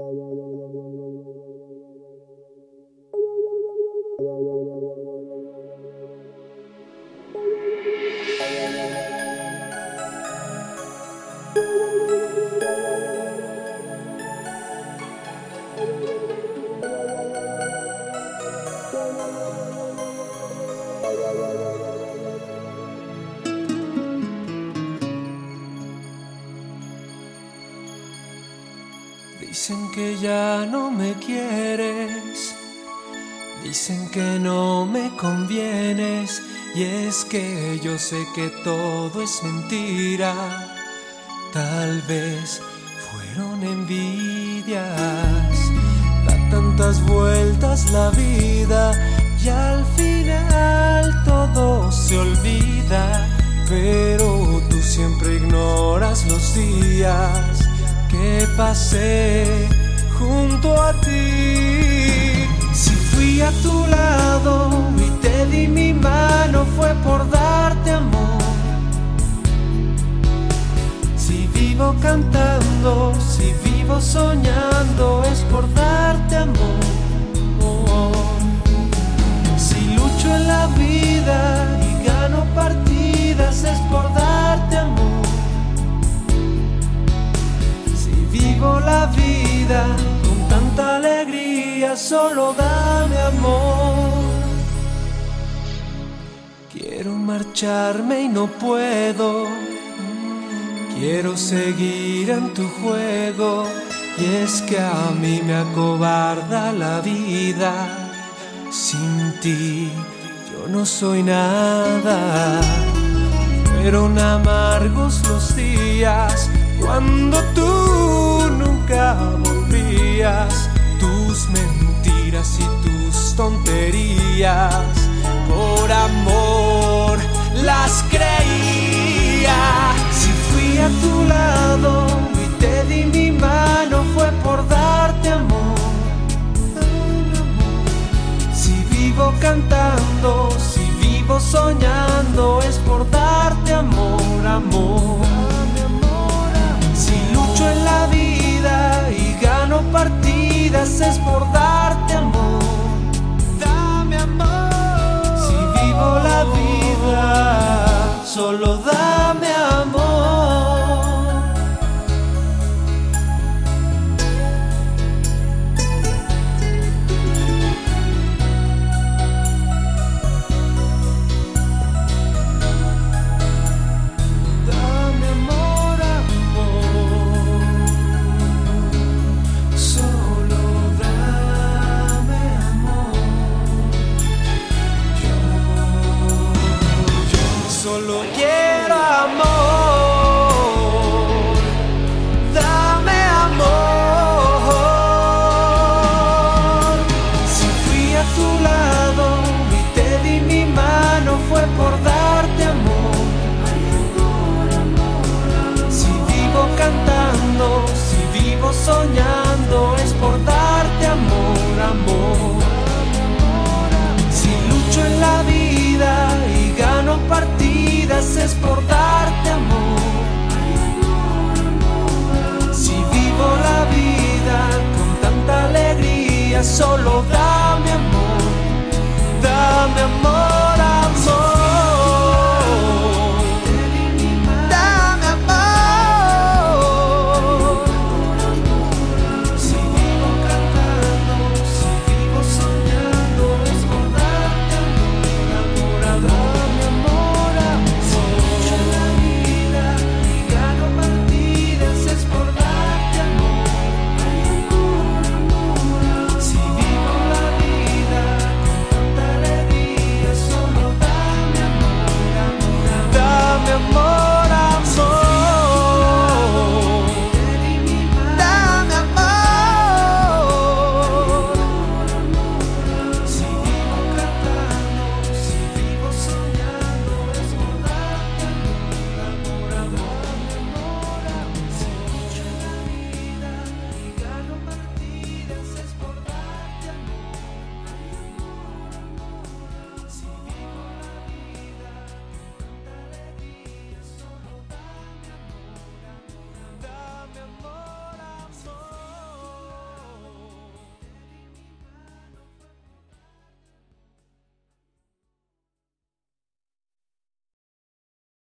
Bye, bye, bye. Dicen que ya no me quieres, dicen que no me convienes, y es que yo sé que todo es mentira, tal vez fueron envidias, da tantas vueltas la vida y al final todo se olvida, pero tú siempre ignoras los días que pasé junto a ti. Si fui a tu lado y te di mi mano fue por darte con tanta alegría, solo dame amor. Quiero marcharme y no puedo. Quiero seguir en tu juego. Y es que a mí me acobarda la vida. Sin ti yo no soy nada. Fueron amargos los días cuando tú nunca. Tus mentiras y tus tonterías por amor las creía. Si fui a tu lado y te di mi mano fue por darte amor. Si vivo cantando, si vivo soñando es por darte amor, amor. Partidas es por darte amor. Dame amor. Si vivo la vida, solo dame Si lucho en la vida y gano partidas, es por